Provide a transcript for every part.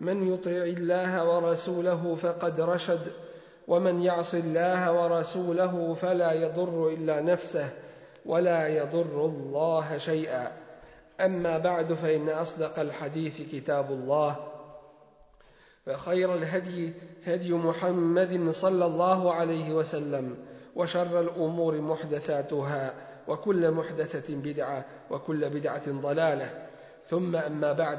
من يطع الله ورسوله فقد رشد ومن يعص الله ورسوله فلا يضر إلا نفسه ولا يضر الله شيئا. أما بعد فإن أصدق الحديث كتاب الله وخير الهدي هدي محمد صلى الله عليه وسلم وشر الأمور محدثاتها وكل محدثة بدعة وكل بدعة ضلالة. ثم أما بعد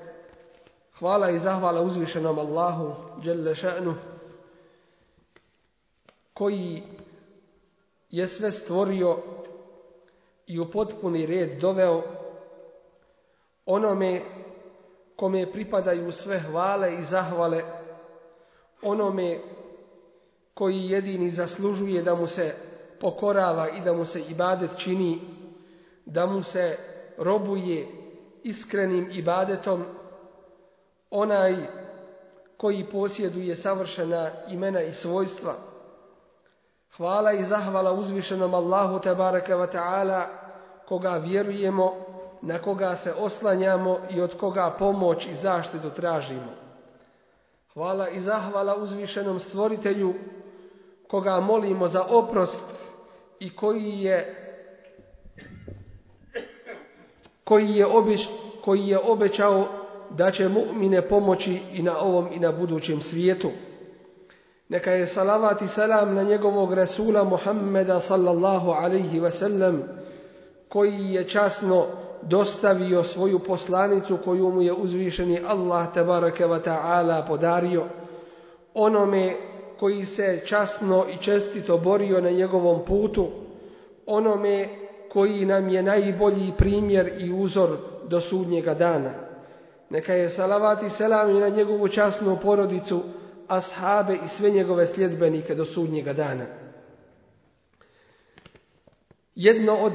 hvala i zahvala uzvišenom Allahu, Đelle ša'nu, koji je sve stvorio i u potpuni red doveo onome kome pripadaju sve hvale i zahvale, onome koji jedini zaslužuje da mu se pokorava i da mu se ibadet čini, da mu se robuje iskrenim ibadetom, onaj koji posjeduje savršena imena i svojstva. Hvala i zahvala uzvišenom Allahu tabaraka wa ta'ala koga vjerujemo, na koga se oslanjamo i od koga pomoć i zaštitu tražimo. Hvala i zahvala uzvišenom stvoritelju koga molimo za oprost i koji je koji je, obič, koji je obećao da će mu'mine pomoći i na ovom i na budućem svijetu. Neka je salavat i salam na njegovog Rasula Muhammeda sallallahu alaihi wasallam koji je časno dostavio svoju poslanicu koju mu je uzvišeni Allah tabaraka wa ta'ala podario onome koji se časno i čestito borio na njegovom putu onome koji nam je najbolji primjer i uzor do sudnjega dana. Neka je salavat i selam i na njegovu časnu porodicu, ashabe i sve njegove sljedbenike do sudnjega dana. Jedno od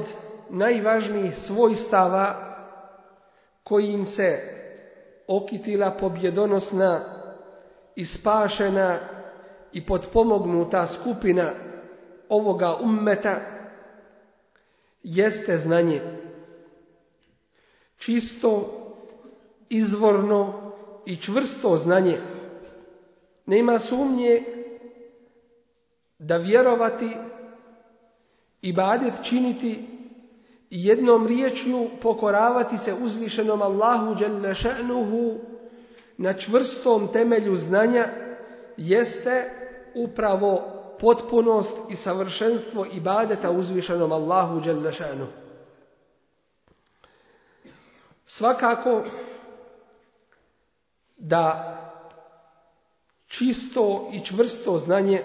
najvažnijih svojstava kojim se okitila pobjedonosna i spašena i potpomognuta skupina ovoga ummeta jeste znanje. Čisto, izvorno i čvrsto znanje. Nema sumnje da vjerovati i badet činiti i jednom riječju pokoravati se uzvišenom Allahu dželle še'nuhu na čvrstom temelju znanja jeste upravo potpunost i savršenstvo ibadeta uzvišenom Allahu dželle še'nuhu. Svakako da čisto i čvrsto znanje,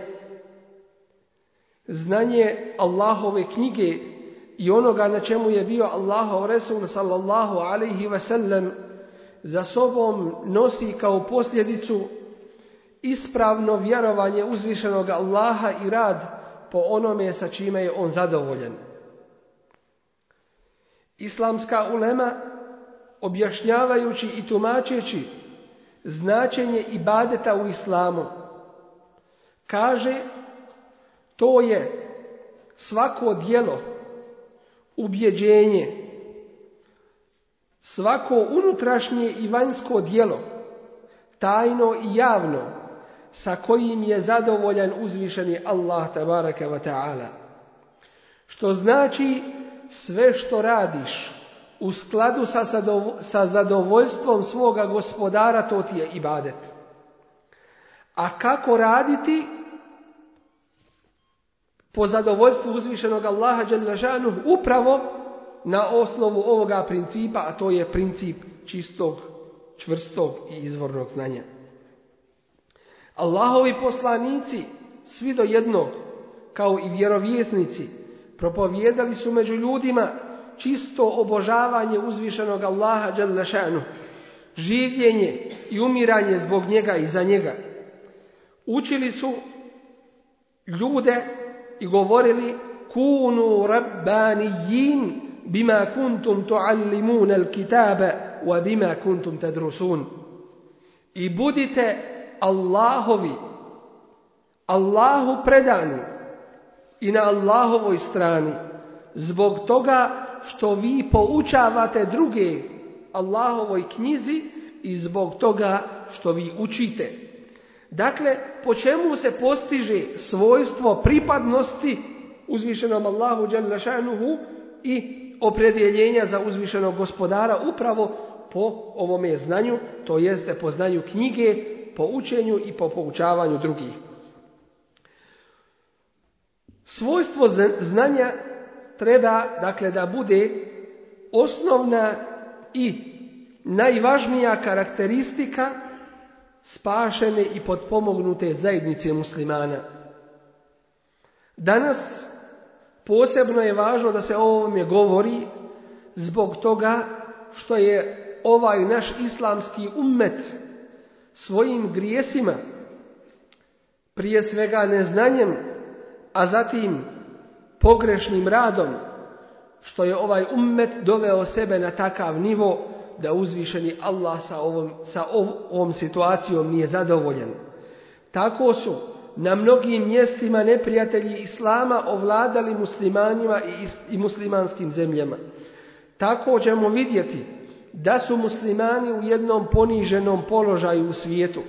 znanje Allahove knjige i onoga na čemu je bio Allahov Resul sallallahu alaihi ve sellem za sobom nosi kao posljedicu ispravno vjerovanje uzvišenog Allaha i rad po onome sa čime je on zadovoljen. Islamska ulema objašnjavajući i tumačeći značenje ibadeta u islamu kaže to je svako dijelo, ubjeđenje, svako unutrašnje i vanjsko dijelo, tajno i javno, sa kojim je zadovoljan uzvišeni Allah tabaraka wa ta'ala. Što znači sve što radiš u skladu sa, sa zadovoljstvom svoga gospodara, to ti je ibadet. A kako raditi? Po zadovoljstvu uzvišenog Allaha Đaležanu upravo na osnovu ovoga principa, a to je princip čistog, čvrstog i izvornog znanja. Allahovi poslanici, svi do jednog, kao i vjerovjesnici, propovijedali su među ljudima čisto obožavanje uzvišenog Allaha Đalešanu, življenje i umiranje zbog njega i za njega. Učili su ljude i govorili kunu rabbanijin bima kuntum tuallimun al kitaba wa bima kuntum tadrusun. I budite Allahovi, Allahu predani i na Allahovoj strani zbog toga što vi poučavate druge Allahovoj knjizi i zbog toga što vi učite. Dakle, po čemu se postiže svojstvo pripadnosti uzvišenom Allahu Đalešanuhu i opredjeljenja za uzvišenog gospodara upravo po ovome znanju, to jeste po znanju knjige, po učenju i po poučavanju drugih. Svojstvo znanja treba dakle da bude osnovna i najvažnija karakteristika spašene i potpomognute zajednice muslimana. Danas posebno je važno da se o ovome govori zbog toga što je ovaj naš islamski ummet svojim grijesima, prije svega neznanjem, a zatim pogrešnim radom, što je ovaj ummet doveo sebe na takav nivo da uzvišeni Allah sa ovom, sa ovom situacijom nije zadovoljan. Tako su na mnogim mjestima neprijatelji Islama ovladali muslimanima i, i muslimanskim zemljama. Tako ćemo vidjeti da su muslimani u jednom poniženom položaju u svijetu,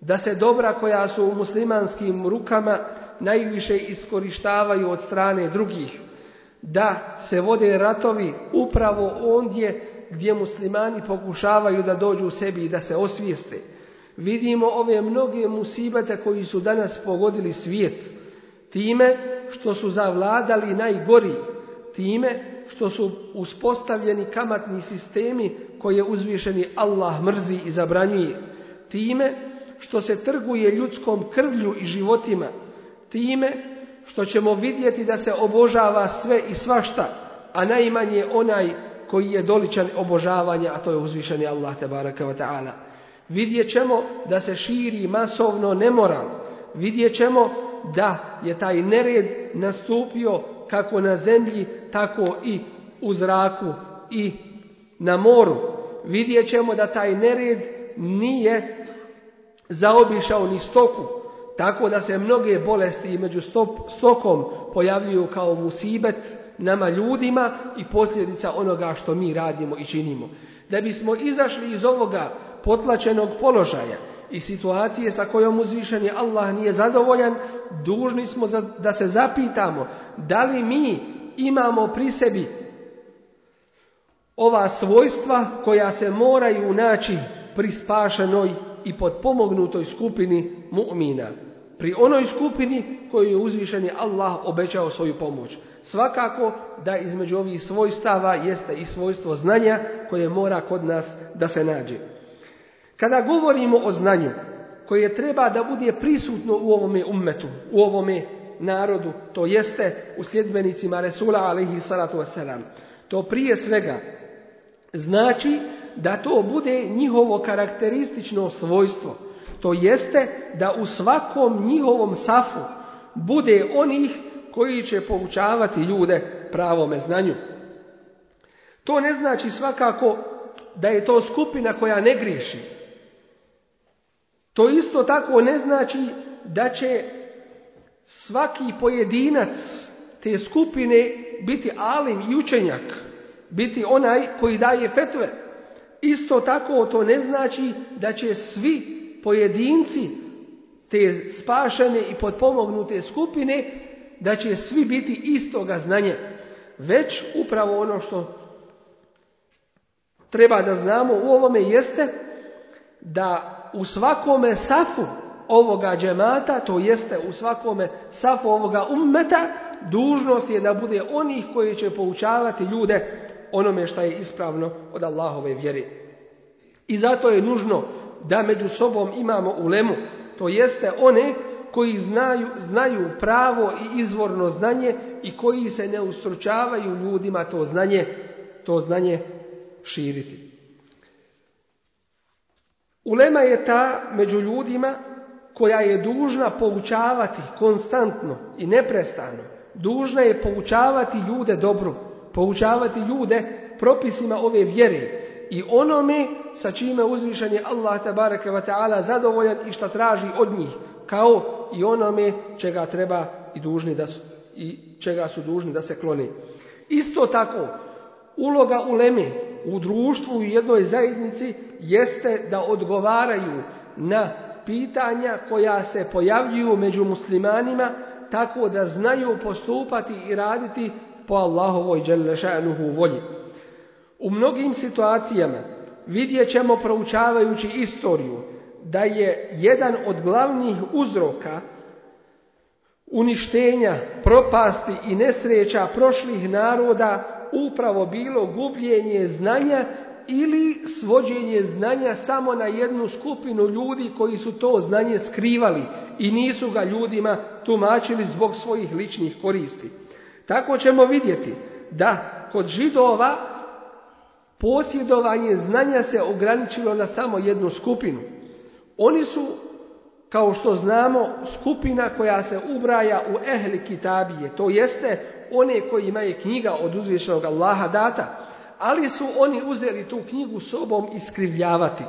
da se dobra koja su u muslimanskim rukama najviše iskorištavaju od strane drugih, da se vode ratovi upravo ondje gdje muslimani pokušavaju da dođu u sebi i da se osvijeste. Vidimo ove mnoge musibete koji su danas pogodili svijet, time što su zavladali najgori, time što su uspostavljeni kamatni sistemi koje uzvišeni Allah mrzi i zabranjuje, time što se trguje ljudskom krvlju i životima, time što ćemo vidjeti da se obožava sve i svašta, a najmanje onaj koji je doličan obožavanja, a to je uzvišeni Allah te baraka wa ta'ala. Vidjet ćemo da se širi masovno nemoral. Vidjet ćemo da je taj nered nastupio kako na zemlji, tako i u zraku i na moru. Vidjet ćemo da taj nered nije zaobišao ni stoku, tako da se mnoge bolesti među stokom pojavljuju kao musibet nama ljudima i posljedica onoga što mi radimo i činimo. Da bismo izašli iz ovoga potlačenog položaja i situacije sa kojom uzvišeni Allah nije zadovoljan, dužni smo da se zapitamo da li mi imamo pri sebi ova svojstva koja se moraju naći pri spašenoj i potpomognutoj skupini mu'mina. Pri onoj skupini koju je uzvišeni Allah obećao svoju pomoć. Svakako da između ovih svojstava jeste i svojstvo znanja koje mora kod nas da se nađe. Kada govorimo o znanju koje treba da bude prisutno u ovome ummetu, u ovome narodu, to jeste u sljedbenicima Resula alaihi salatu wasalam, to prije svega znači da to bude njihovo karakteristično svojstvo. To jeste da u svakom njihovom safu bude onih koji će poučavati ljude pravome znanju. To ne znači svakako da je to skupina koja ne griješi. To isto tako ne znači da će svaki pojedinac te skupine biti alim i učenjak, biti onaj koji daje fetve. Isto tako to ne znači da će svi pojedinci te spašene i potpomognute skupine, da će svi biti istoga znanja. Već upravo ono što treba da znamo u ovome jeste da u svakome safu ovoga džemata, to jeste u svakome safu ovoga ummeta, dužnost je da bude onih koji će poučavati ljude onome što je ispravno od Allahove vjere. I zato je nužno da među sobom imamo ulemu, to jeste one koji znaju, znaju pravo i izvorno znanje i koji se ne ustručavaju ljudima to znanje, to znanje širiti. Ulema je ta među ljudima koja je dužna poučavati konstantno i neprestano. Dužna je poučavati ljude dobru, poučavati ljude propisima ove vjere i onome sa čime uzvišen je Allah tabaraka wa ta'ala zadovoljan i šta traži od njih, kao i onome čega treba i dužni da su, i čega su dužni da se klone. Isto tako, uloga uleme u društvu u jednoj zajednici jeste da odgovaraju na pitanja koja se pojavljuju među muslimanima tako da znaju postupati i raditi po Allahovoj dželešanuhu volji. U mnogim situacijama vidjet ćemo proučavajući istoriju da je jedan od glavnih uzroka uništenja, propasti i nesreća prošlih naroda upravo bilo gubljenje znanja ili svođenje znanja samo na jednu skupinu ljudi koji su to znanje skrivali i nisu ga ljudima tumačili zbog svojih ličnih koristi. Tako ćemo vidjeti da kod židova posjedovanje znanja se ograničilo na samo jednu skupinu. Oni su, kao što znamo, skupina koja se ubraja u ehli kitabije, to jeste one kojima je knjiga od uzvišenog Allaha data, ali su oni uzeli tu knjigu sobom iskrivljavati.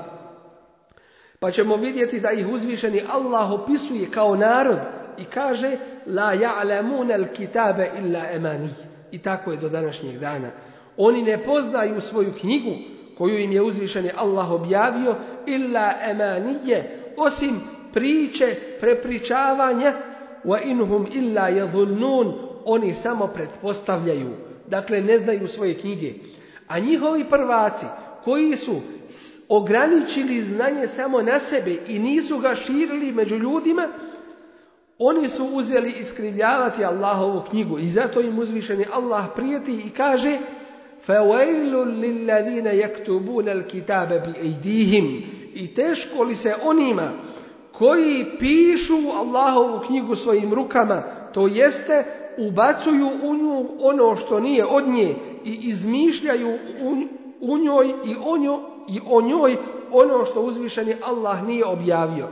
Pa ćemo vidjeti da ih uzvišeni Allah opisuje kao narod i kaže la ja'lamun al-kitabe illa emani. I tako je do današnjeg dana. Oni ne poznaju svoju knjigu koju im je uzvišeni Allah objavio illa emanije, osim priče, prepričavanja wa inhum illa yadhunnun oni samo pretpostavljaju dakle ne znaju svoje knjige a njihovi prvaci koji su ograničili znanje samo na sebe i nisu ga širili među ljudima oni su uzeli iskrivljavati Allahovu knjigu i zato im uzvišeni Allah prijeti i kaže فَوَيْلٌ لِلَّذِينَ يَكْتُبُونَ الْكِتَابَ بِأَيْدِيهِمْ I teško li se onima koji pišu Allahovu knjigu svojim rukama, to jeste ubacuju u nju ono što nije od nje i izmišljaju u njoj i o njoj, i o njoj ono što uzvišeni Allah nije objavio.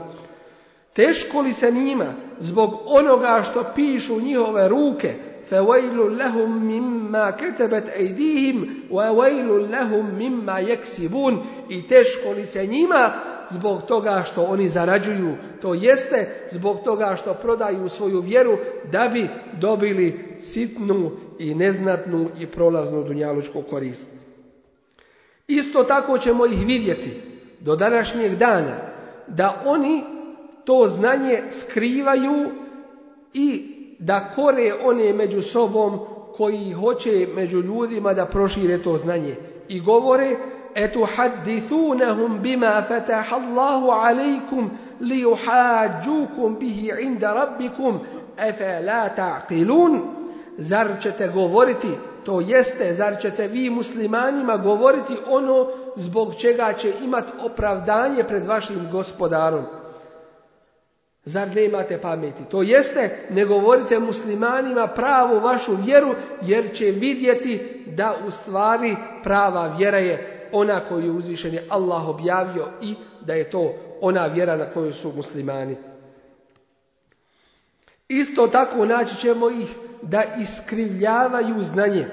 Teško li se njima zbog onoga što pišu njihove ruke, فَوَيْلٌ لَهُمْ مِمَّا كَتَبَتْ أَيْدِيهِمْ وَوَيْلٌ لَهُمْ مِمَّا يَكْسِبُونَ I teško li se njima zbog toga što oni zarađuju, to jeste zbog toga što prodaju svoju vjeru da bi dobili sitnu i neznatnu i prolaznu dunjalučku korist. Isto tako ćemo ih vidjeti do današnjeg dana da oni to znanje skrivaju i da kore one među sobom koji hoće među ljudima da prošire to znanje. I govore, etu haddithunahum bima fataha Allahu alaikum li uhađukum bihi inda rabbikum efe ta'qilun. Zar ćete govoriti, to jeste, zar ćete vi muslimanima govoriti ono zbog čega će imat opravdanje pred vašim gospodarom? Zar ne imate pameti? To jeste, ne govorite muslimanima pravu vašu vjeru, jer će vidjeti da u stvari prava vjera je ona koju je uzvišen je Allah objavio i da je to ona vjera na koju su muslimani. Isto tako naći ćemo ih da iskrivljavaju znanje.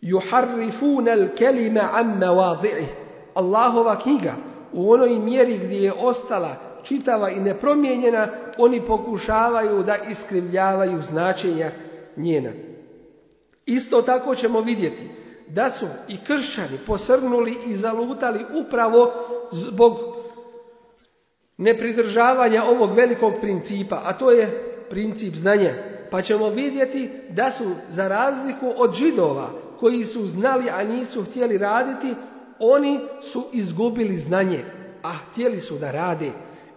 Juharrifuna al-kelime an mawadi'ih. Allahova knjiga u onoj mjeri gdje je ostala čitava i nepromijenjena, oni pokušavaju da iskrivljavaju značenja njena. Isto tako ćemo vidjeti da su i kršćani posrnuli i zalutali upravo zbog nepridržavanja ovog velikog principa, a to je princip znanja. Pa ćemo vidjeti da su za razliku od židova koji su znali, a nisu htjeli raditi, oni su izgubili znanje, a htjeli su da rade.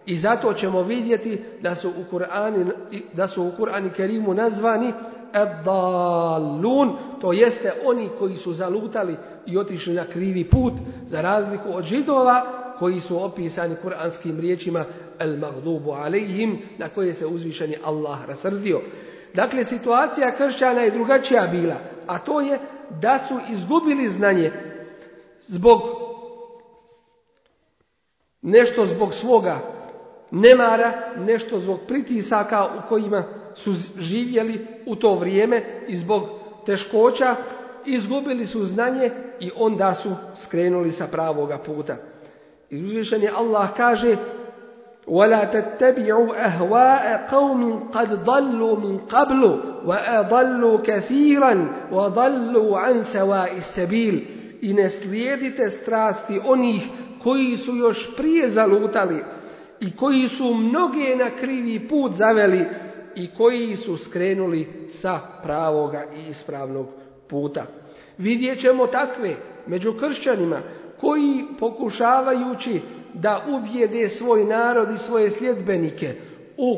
I zato ćemo vidjeti da su u Kur'ani, da su u Kur'ani Kerimu nazvani Edalun, to jeste oni koji su zalutali i otišli na krivi put, za razliku od židova koji su opisani kuranskim riječima el magdubu alejhim, na koje se uzvišeni Allah rasrdio. Dakle, situacija kršćana je drugačija bila, a to je da su izgubili znanje zbog nešto zbog svoga nemara, nešto zbog pritisaka u kojima su živjeli u to vrijeme i zbog teškoća, izgubili su znanje i onda su skrenuli sa pravoga puta. I uzvišen Allah kaže ولا تتبعوا أهواء قوم قد ضلوا من قبل وأضلوا كثيرا وضلوا عن سواء السبيل i ne slijedite strasti onih koji su još prije zalutali i koji su mnoge na krivi put zaveli i koji su skrenuli sa pravoga i ispravnog puta. Vidjet ćemo takve među kršćanima koji pokušavajući da ubijede svoj narod i svoje sljedbenike u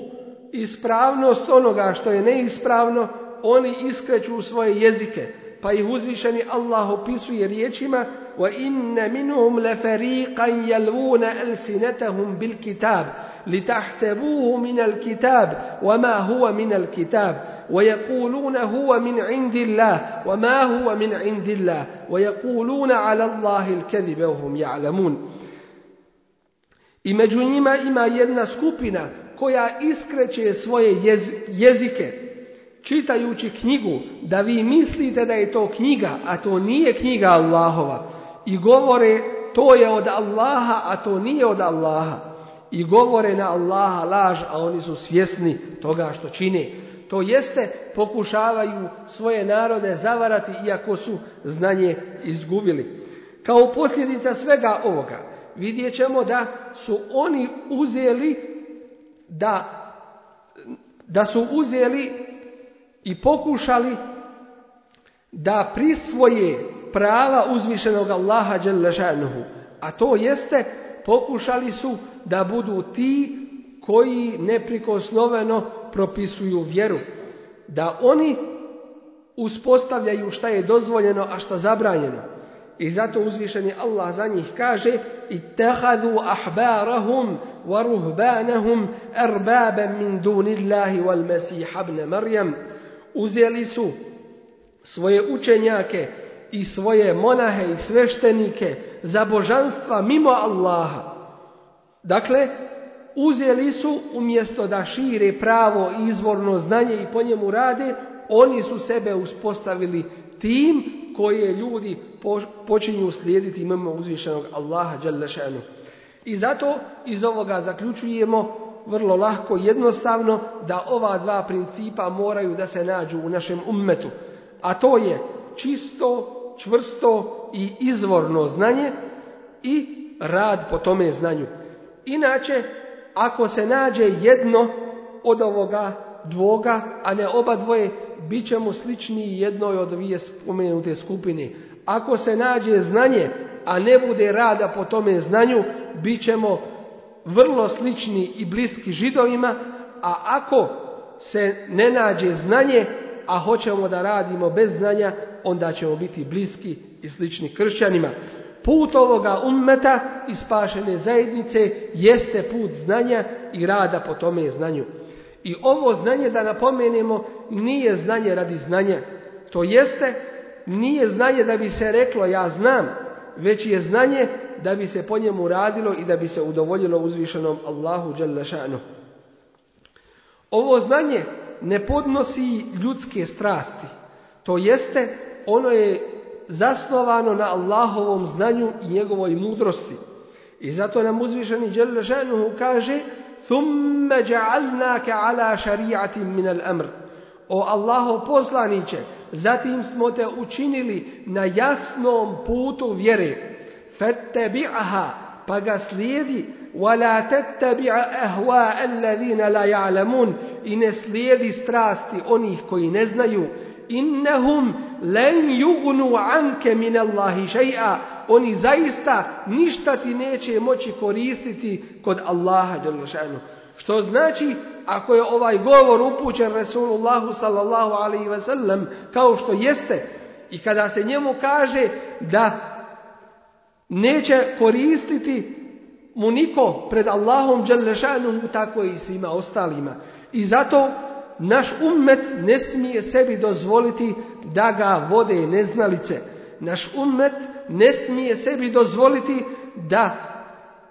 ispravnost onoga što je neispravno, oni iskreću svoje jezike, pa ih uzvišeni Allah opisuje riječima وَإِنَّ مِنْهُمْ لَفَرِيقًا يَلْوُونَ أَلْسِنَتَهُمْ بِالْكِتَابِ لِتَحْسَبُوهُ مِنَ الْكِتَابِ وَمَا هُوَ مِنَ الْكِتَابِ ويقولون هو من عند الله وما هو من عند الله ويقولون على الله الكذب وهم يعلمون I među njima ima jedna skupina koja iskreće svoje jezike čitajući knjigu da vi mislite da je to knjiga, a to nije knjiga Allahova. I govore to je od Allaha, a to nije od Allaha. I govore na Allaha laž, a oni su svjesni toga što čine. To jeste pokušavaju svoje narode zavarati iako su znanje izgubili. Kao posljedica svega ovoga vidjet ćemo da su oni uzeli da, da su uzeli i pokušali da prisvoje prava uzvišenog Allaha Đelešanuhu. A to jeste pokušali su da budu ti koji neprikosnoveno propisuju vjeru. Da oni uspostavljaju šta je dozvoljeno, a šta zabranjeno. I zato uzvišeni Allah za njih kaže اتخذوا أحبارهم ورهبانهم أربابا من دون الله والمسيح ابن مريم uzeli su svoje učenjake i svoje monahe i sveštenike za božanstva mimo Allaha. Dakle, uzeli su umjesto da šire pravo i izvorno znanje i po njemu rade, oni su sebe uspostavili tim koje ljudi počinju slijediti imamo uzvišenog Allaha šanu. I zato iz ovoga zaključujemo vrlo lako jednostavno da ova dva principa moraju da se nađu u našem ummetu. A to je čisto, čvrsto i izvorno znanje i rad po tome znanju. Inače, ako se nađe jedno od ovoga dvoga, a ne oba dvoje, bit ćemo slični jednoj od dvije spomenute skupine. Ako se nađe znanje, a ne bude rada po tome znanju, bit ćemo vrlo slični i bliski židovima, a ako se ne nađe znanje, a hoćemo da radimo bez znanja, onda ćemo biti bliski i slični kršćanima. Put ovoga ummeta i spašene zajednice jeste put znanja i rada po tome znanju. I ovo znanje da napomenemo nije znanje radi znanja. To jeste nije znanje da bi se reklo ja znam, već je znanje da bi se po njemu radilo i da bi se udovoljilo uzvišenom Allahu šanu. Ovo znanje ne podnosi ljudske strasti. To jeste, ono je zasnovano na Allahovom znanju i njegovoj mudrosti. I zato nam uzvišeni Đelešanuhu kaže ثُمَّ جَعَلْنَاكَ عَلَى شَرِيعَةٍ مِنَ الْأَمْرِ O Allaho poslaniće, zatim smo te učinili na jasnom putu vjere. فَتَّبِعَهَا Pa ga slijedi وَلَا تَتَّبِعَ أَهْوَاءَ الَّذِينَ لَا يَعْلَمُونَ I ne slijedi strasti onih koji ne znaju. إِنَّهُمْ len yugnu anke min Allahi shay'a Oni zaista ništa ti neće moći koristiti kod Allaha Što znači, ako je ovaj govor upućen Resulullahu sallallahu alaihi ve sellem, kao što jeste, i kada se njemu kaže da neće koristiti mu niko pred Allahom u tako i svima ostalima. I zato naš ummet ne smije sebi dozvoliti da ga vode neznalice. Naš ummet ne smije sebi dozvoliti da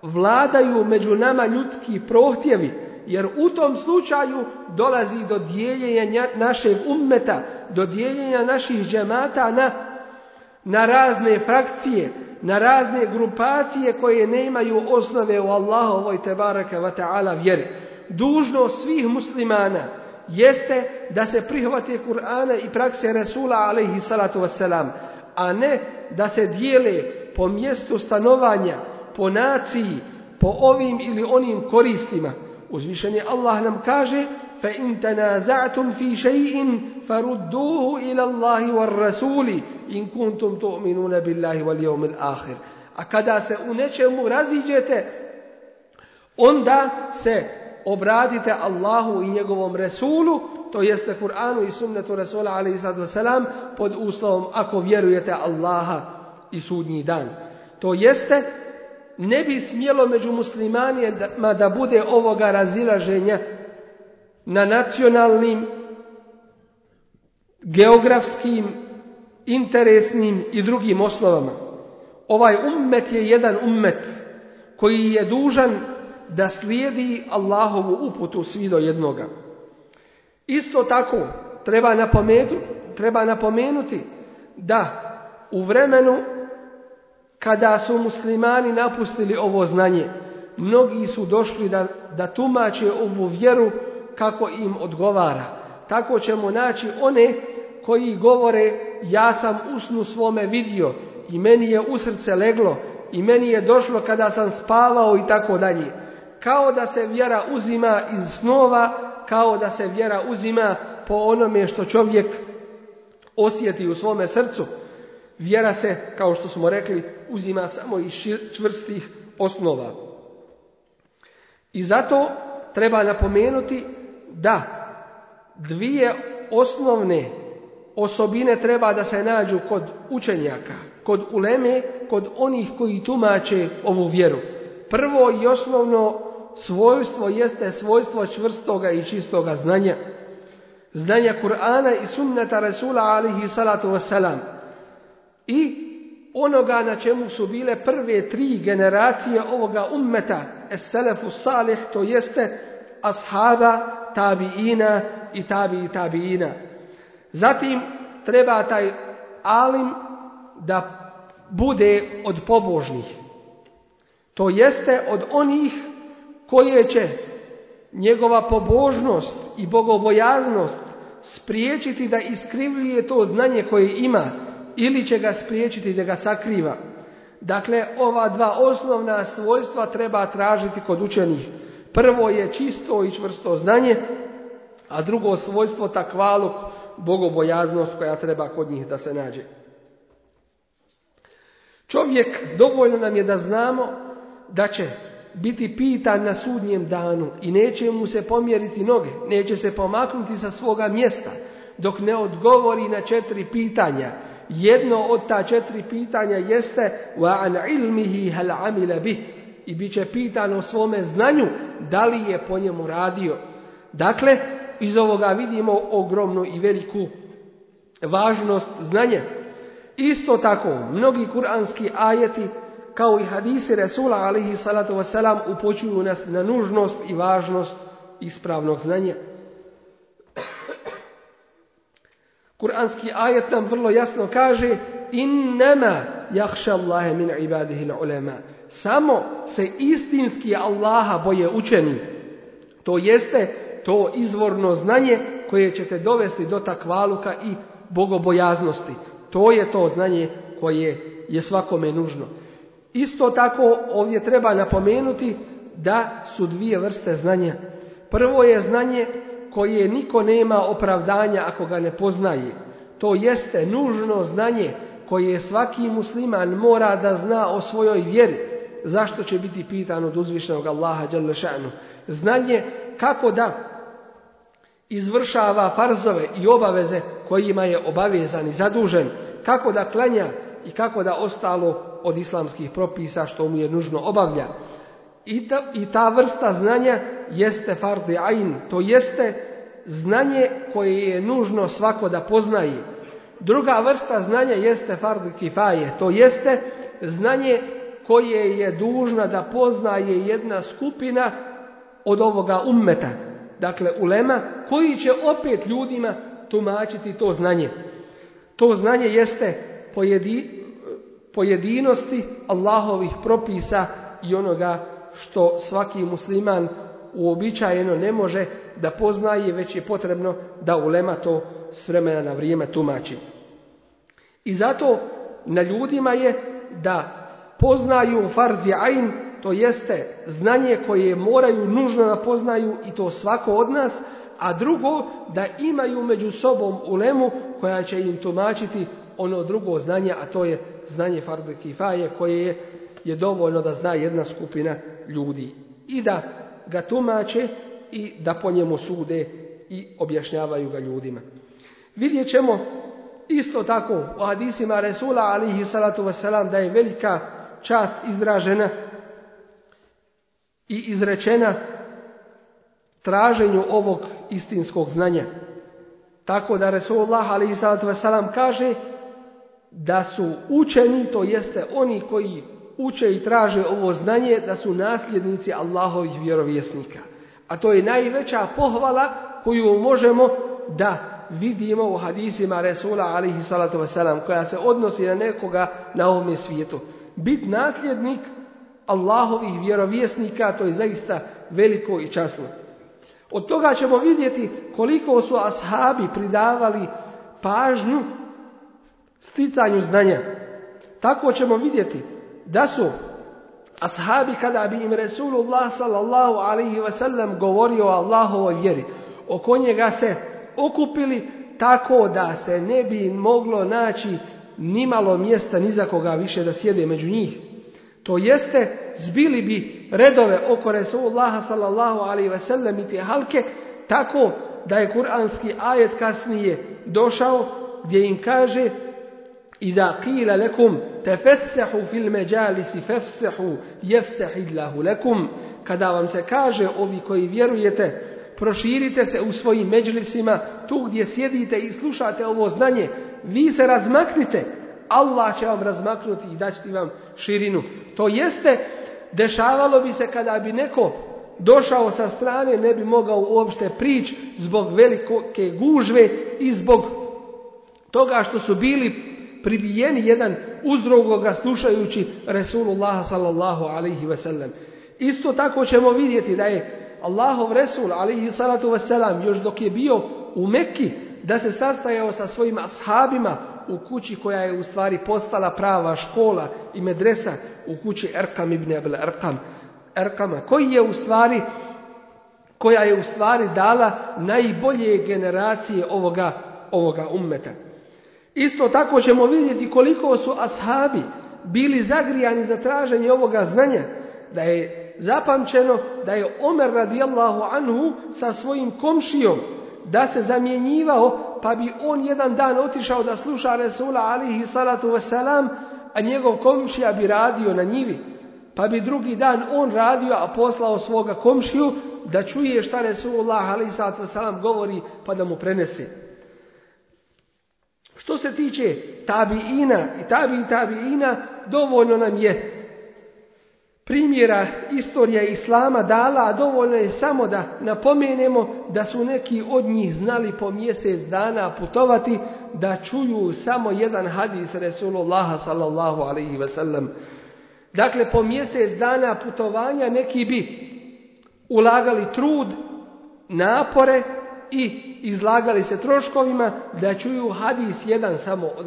vladaju među nama ljudski prohtjevi, jer u tom slučaju dolazi do dijeljenja našeg ummeta, do dijeljenja naših džemata na, na razne frakcije, na razne grupacije koje ne imaju osnove u Allahovoj tebareke wa ta'ala vjeri. Dužnost svih muslimana jeste da se prihvate Kur'ana i prakse Resula alaihi salatu wasalam, a ne da se dijele po mjestu stanovanja, po naciji, po ovim ili onim koristima. Uzvišeni Allah nam kaže فَإِن تَنَازَعْتُمْ فِي شَيْءٍ فَرُدُّوهُ إِلَى اللَّهِ وَالرَّسُولِ إِن كُنتُمْ تُؤْمِنُونَ بِاللَّهِ وَالْيَوْمِ الْآخِرِ A kada se u nečemu raziđete, onda se obradite Allahu i njegovom Resulu, to jeste Kur'anu i sunnetu Resula a.s. pod uslovom ako vjerujete Allaha i sudnji dan. To jeste, ne bi smjelo među muslimanima da bude ovoga razilaženja na nacionalnim, geografskim, interesnim i drugim osnovama. Ovaj ummet je jedan ummet koji je dužan da slijedi Allahovu uputu svi do jednoga. Isto tako treba napomenuti, treba napomenuti da u vremenu kada su muslimani napustili ovo znanje, mnogi su došli da, da tumače ovu vjeru kako im odgovara. Tako ćemo naći one koji govore ja sam usnu svome vidio i meni je u srce leglo i meni je došlo kada sam spavao i tako dalje. Kao da se vjera uzima iz snova, kao da se vjera uzima po onome što čovjek osjeti u svome srcu. Vjera se, kao što smo rekli, uzima samo iz čvrstih osnova. I zato treba napomenuti da dvije osnovne osobine treba da se nađu kod učenjaka, kod uleme, kod onih koji tumače ovu vjeru. Prvo i osnovno svojstvo jeste svojstvo čvrstoga i čistoga znanja. Znanja Kur'ana i sunneta Rasula alihi salatu wasalam. I onoga na čemu su bile prve tri generacije ovoga ummeta, es selefu salih, to jeste ashaba, tabiina i tabi tabiina. Zatim treba taj alim da bude od pobožnih. To jeste od onih koje će njegova pobožnost i bogobojaznost spriječiti da iskrivljuje to znanje koje ima ili će ga spriječiti da ga sakriva. Dakle, ova dva osnovna svojstva treba tražiti kod učenih. Prvo je čisto i čvrsto znanje, a drugo svojstvo takvaluk, bogobojaznost koja treba kod njih da se nađe. Čovjek dovoljno nam je da znamo da će biti pitan na sudnjem danu i neće mu se pomjeriti noge, neće se pomaknuti sa svoga mjesta dok ne odgovori na četiri pitanja. Jedno od ta četiri pitanja jeste wa an ilmihi hal amila i bit će pitan o svome znanju da li je po njemu radio. Dakle, iz ovoga vidimo ogromnu i veliku važnost znanja. Isto tako, mnogi kuranski ajeti kao i hadisi Resula alaihi salatu wasalam upočuju nas na nužnost i važnost ispravnog znanja. Kur'anski ajet nam vrlo jasno kaže innama jahša Allahe min ibadihi ulema. Samo se istinski Allaha boje učeni. To jeste to izvorno znanje koje ćete dovesti do takvaluka i bogobojaznosti. To je to znanje koje je svakome nužno. Isto tako ovdje treba napomenuti da su dvije vrste znanja. Prvo je znanje koje niko nema opravdanja ako ga ne poznaje. To jeste nužno znanje koje svaki musliman mora da zna o svojoj vjeri. Zašto će biti pitan od uzvišenog Allaha Đalešanu? Znanje kako da izvršava farzove i obaveze kojima je obavezan i zadužen, kako da klanja i kako da ostalo od islamskih propisa što mu je nužno obavlja. I ta, i ta vrsta znanja jeste fardi ain, to jeste znanje koje je nužno svako da poznaje. Druga vrsta znanja jeste fardi kifaje, to jeste znanje koje je dužna da poznaje jedna skupina od ovoga ummeta, dakle ulema, koji će opet ljudima tumačiti to znanje. To znanje jeste pojedi, pojedinosti Allahovih propisa i onoga što svaki musliman uobičajeno ne može da poznaje, već je potrebno da ulema to s vremena na vrijeme tumači. I zato na ljudima je da poznaju farzi ain, to jeste znanje koje moraju nužno da poznaju i to svako od nas, a drugo da imaju među sobom ulemu koja će im tumačiti ono drugo znanje, a to je znanje farde kifaje koje je, je dovoljno da zna jedna skupina ljudi. I da ga tumače i da po njemu sude i objašnjavaju ga ljudima. Vidjet ćemo isto tako u hadisima Resula alihi salatu wasalam da je velika čast izražena i izrečena traženju ovog istinskog znanja. Tako da Resulullah alaihi salatu wasalam kaže da su učeni, to jeste oni koji uče i traže ovo znanje, da su nasljednici Allahovih vjerovjesnika. A to je najveća pohvala koju možemo da vidimo u hadisima Resula alaihi salatu wasalam, koja se odnosi na nekoga na ovome svijetu. Bit nasljednik Allahovih vjerovjesnika, to je zaista veliko i časno. Od toga ćemo vidjeti koliko su ashabi pridavali pažnju sticanju znanja. Tako ćemo vidjeti da su ashabi kada bi im Resulullah sallallahu alaihi wasallam govorio o Allahovoj vjeri, oko njega se okupili tako da se ne bi moglo naći nimalo mjesta ni za koga više da sjede među njih. To jeste, zbili bi redove oko Resulullaha sallallahu alaihi ve sellem i te halke, tako da je kuranski ajet kasnije došao gdje im kaže Ida qila lekum tefessehu fil međalisi fefsehu jefsehillahu lekum kada vam se kaže ovi koji vjerujete proširite se u svojim međlisima tu gdje sjedite i slušate ovo znanje vi se razmaknite Allah će vam razmaknuti i daći vam širinu. To jeste, dešavalo bi se kada bi neko došao sa strane, ne bi mogao uopšte prići zbog velike gužve i zbog toga što su bili pribijeni jedan uz drugoga slušajući Resulullah sallallahu alaihi sellem. Isto tako ćemo vidjeti da je Allahov Resul alaihi salatu ve selam još dok je bio u Mekki da se sastajao sa svojim ashabima u kući koja je u stvari postala prava škola i medresa u kući Erkam ibn Abel Erkam, Erkama, koji je u stvari koja je u stvari dala najbolje generacije ovoga, ovoga ummeta. Isto tako ćemo vidjeti koliko su ashabi bili zagrijani za traženje ovoga znanja, da je zapamćeno da je Omer radijallahu anhu sa svojim komšijom da se zamjenjivao, pa bi on jedan dan otišao da sluša Resula alihi salatu wasalam, a njegov komšija bi radio na njivi. Pa bi drugi dan on radio, a poslao svoga komšiju da čuje šta Resulullah alihi salatu wasalam govori, pa da mu prenese. Što se tiče tabiina i tabi tabiina, dovoljno nam je primjera istorija Islama dala, a dovoljno je samo da napomenemo da su neki od njih znali po mjesec dana putovati da čuju samo jedan hadis Resulullaha sallallahu alaihi wasallam. Dakle, po mjesec dana putovanja neki bi ulagali trud, napore i izlagali se troškovima da čuju hadis jedan samo od,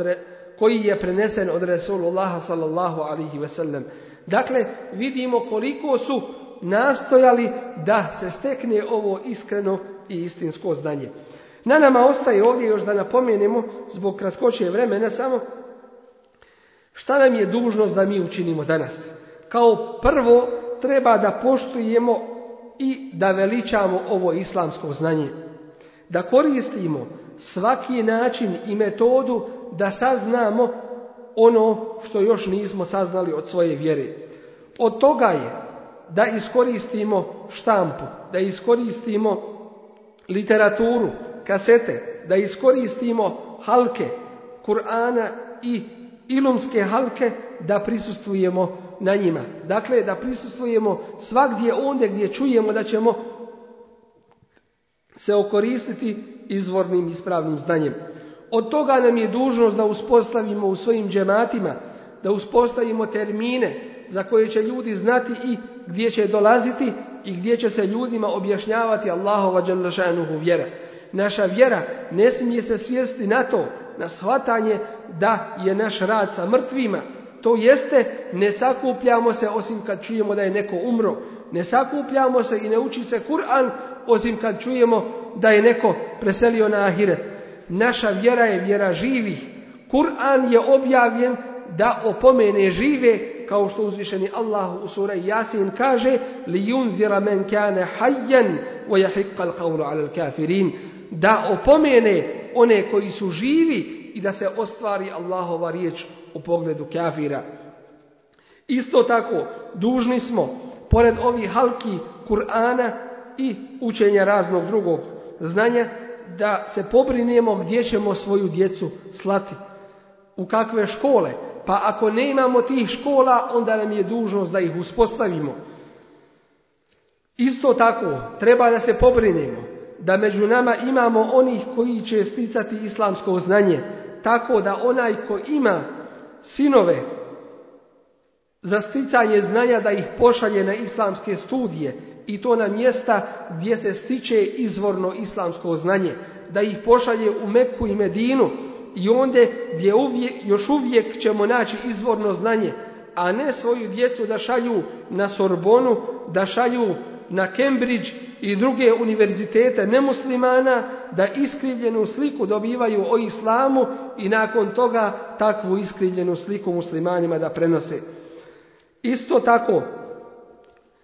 koji je prenesen od Resulullaha sallallahu alihi wasallam. Dakle, vidimo koliko su nastojali da se stekne ovo iskreno i istinsko znanje. Na nama ostaje ovdje još da napomenemo, zbog kratkoće vremena samo, šta nam je dužnost da mi učinimo danas. Kao prvo treba da poštujemo i da veličamo ovo islamsko znanje. Da koristimo svaki način i metodu da saznamo ono što još nismo saznali od svoje vjere. Od toga je da iskoristimo štampu, da iskoristimo literaturu, kasete, da iskoristimo halke Kur'ana i ilumske halke da prisustujemo na njima. Dakle, da prisustujemo svagdje ondje gdje čujemo da ćemo se okoristiti izvornim ispravnim znanjem. Od toga nam je dužnost da uspostavimo u svojim džematima, da uspostavimo termine za koje će ljudi znati i gdje će dolaziti i gdje će se ljudima objašnjavati Allahova dželašanuhu vjera. Naša vjera ne smije se svijesti na to, na shvatanje da je naš rad sa mrtvima. To jeste, ne sakupljamo se osim kad čujemo da je neko umro. Ne sakupljamo se i ne uči se Kur'an osim kad čujemo da je neko preselio na ahiret. Naša vjera je vjera živih. Kur'an je objavljen da opomene žive, kao što uzvišeni Allah u sura Jasin kaže li yunzira men hayyan wa yahiqqa al-qawlu da opomene one koji su živi i da se ostvari Allahova riječ u pogledu kafira. Isto tako, dužni smo, pored ovih halki Kur'ana i učenja raznog drugog znanja, da se pobrinemo gdje ćemo svoju djecu slati. U kakve škole. Pa ako ne imamo tih škola, onda nam je dužnost da ih uspostavimo. Isto tako, treba da se pobrinemo da među nama imamo onih koji će sticati islamsko znanje, tako da onaj ko ima sinove za sticanje znanja da ih pošalje na islamske studije i to na mjesta gdje se stiče izvorno islamsko znanje, da ih pošalje u Meku i Medinu i ondje gdje uvijek, još uvijek ćemo naći izvorno znanje, a ne svoju djecu da šalju na Sorbonu, da šalju na Cambridge i druge univerzitete nemuslimana da iskrivljenu sliku dobivaju o islamu i nakon toga takvu iskrivljenu sliku muslimanima da prenose. Isto tako,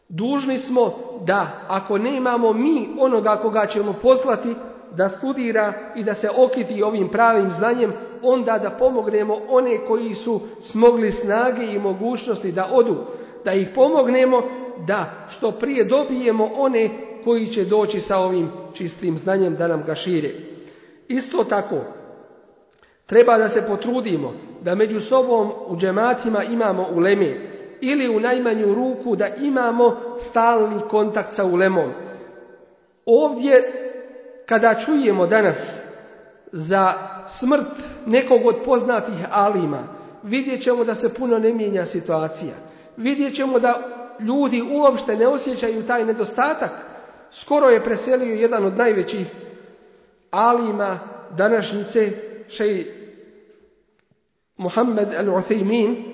dužni smo da ako ne imamo mi onoga koga ćemo poslati da studira i da se okiti ovim pravim znanjem, onda da pomognemo one koji su smogli snage i mogućnosti da odu, da ih pomognemo da što prije dobijemo one koji će doći sa ovim čistim znanjem da nam ga šire. Isto tako, treba da se potrudimo da među sobom u džematima imamo uleme ili u najmanju ruku da imamo stalni kontakt sa ulemom. Ovdje, kada čujemo danas za smrt nekog od poznatih alima, vidjet ćemo da se puno ne mijenja situacija. Vidjet ćemo da ljudi uopšte ne osjećaju taj nedostatak. Skoro je preselio jedan od najvećih alima današnjice, šej Muhammed al-Uthaymin.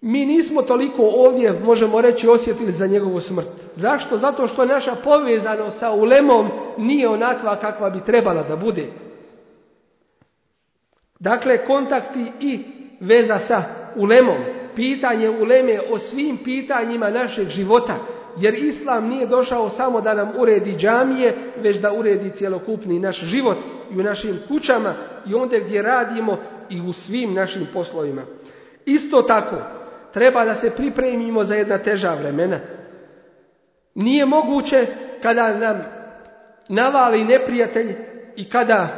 Mi nismo toliko ovdje, možemo reći, osjetili za njegovu smrt. Zašto? Zato što naša povezanost sa ulemom nije onakva kakva bi trebala da bude. Dakle, kontakti i veza sa ulemom pitanje uleme o svim pitanjima našeg života, jer Islam nije došao samo da nam uredi džamije, već da uredi cjelokupni naš život i u našim kućama i ondje gdje radimo i u svim našim poslovima. Isto tako, treba da se pripremimo za jedna teža vremena. Nije moguće kada nam navali neprijatelj i kada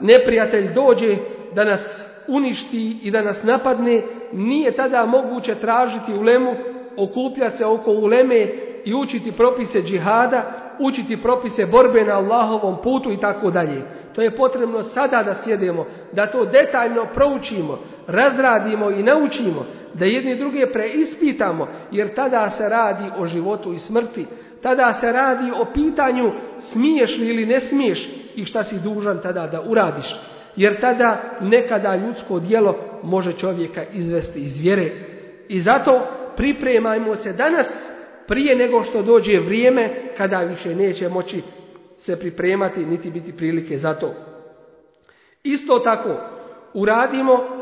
neprijatelj dođe da nas uništi i da nas napadne, nije tada moguće tražiti ulemu, okupljati se oko uleme i učiti propise džihada, učiti propise borbe na Allahovom putu i tako dalje. To je potrebno sada da sjedemo, da to detaljno proučimo, razradimo i naučimo, da jedni druge preispitamo, jer tada se radi o životu i smrti, tada se radi o pitanju smiješ li ili ne smiješ i šta si dužan tada da uradiš. Jer tada nekada ljudsko djelo može čovjeka izvesti iz vjere. I zato pripremajmo se danas prije nego što dođe vrijeme kada više neće moći se pripremati niti biti prilike za to. Isto tako, uradimo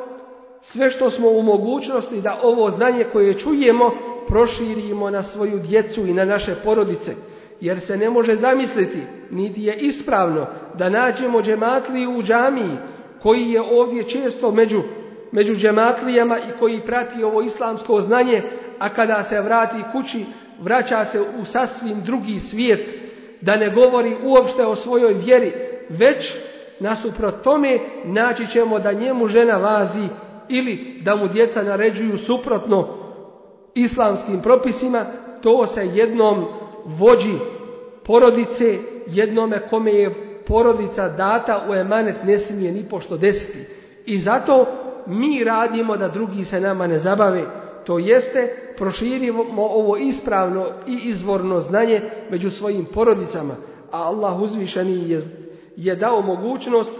sve što smo u mogućnosti da ovo znanje koje čujemo proširimo na svoju djecu i na naše porodice. Jer se ne može zamisliti, niti je ispravno da nađemo džematliju u džamiji koji je ovdje često među, među džematlijama i koji prati ovo islamsko znanje, a kada se vrati kući vraća se u sasvim drugi svijet, da ne govori uopšte o svojoj vjeri, već nasuprot tome naći ćemo da njemu žena vazi ili da mu djeca naređuju suprotno islamskim propisima, to se jednom vođi porodice, jednome kome je porodica data u emanet ne smije ni pošto desiti. I zato mi radimo da drugi se nama ne zabave. To jeste, proširimo ovo ispravno i izvorno znanje među svojim porodicama. A Allah uzvišeni je, je dao mogućnost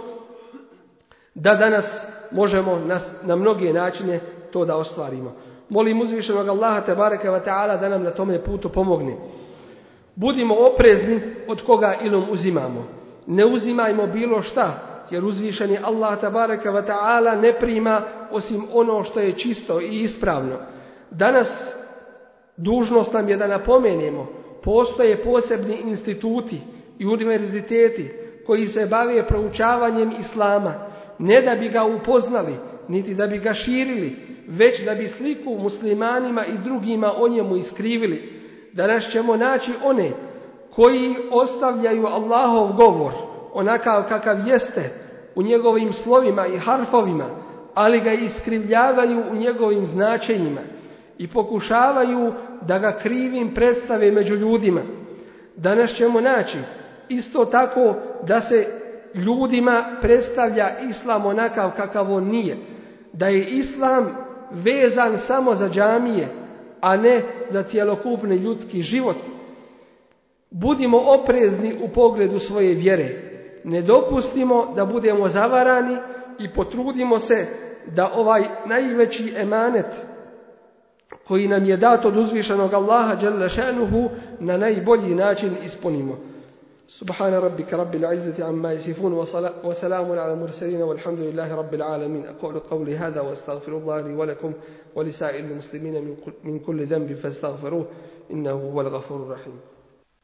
da danas možemo nas, na mnoge načine to da ostvarimo. Molim uzvišenog Allaha te bareke ve taala da nam na tome putu pomogne. Budimo oprezni od koga ilom uzimamo. Ne uzimajmo bilo šta, jer uzvišeni Allah te bareke ve taala ne prima osim ono što je čisto i ispravno. Danas dužnost nam je da napomenemo, postoje posebni instituti i univerziteti koji se bave proučavanjem islama, ne da bi ga upoznali, niti da bi ga širili, već da bi sliku muslimanima i drugima o njemu iskrivili. Danas ćemo naći one koji ostavljaju Allahov govor onakav kakav jeste u njegovim slovima i harfovima, ali ga iskrivljavaju u njegovim značenjima i pokušavaju da ga krivim predstave među ljudima. Danas ćemo naći isto tako da se ljudima predstavlja islam onakav kakav on nije. Da je islam vezan samo za džamije, a ne za cjelokupni ljudski život. Budimo oprezni u pogledu svoje vjere. Ne dopustimo da budemo zavarani i potrudimo se da ovaj najveći emanet koji nam je dat od uzvišenog Allaha na najbolji način ispunimo. سبحان ربك رب العزة عما يصفون وسلام على المرسلين والحمد لله رب العالمين. أقول قولي هذا وأستغفر الله لي ولكم ولسائر المسلمين من كل ذنب فاستغفروه إنه هو الغفور الرحيم.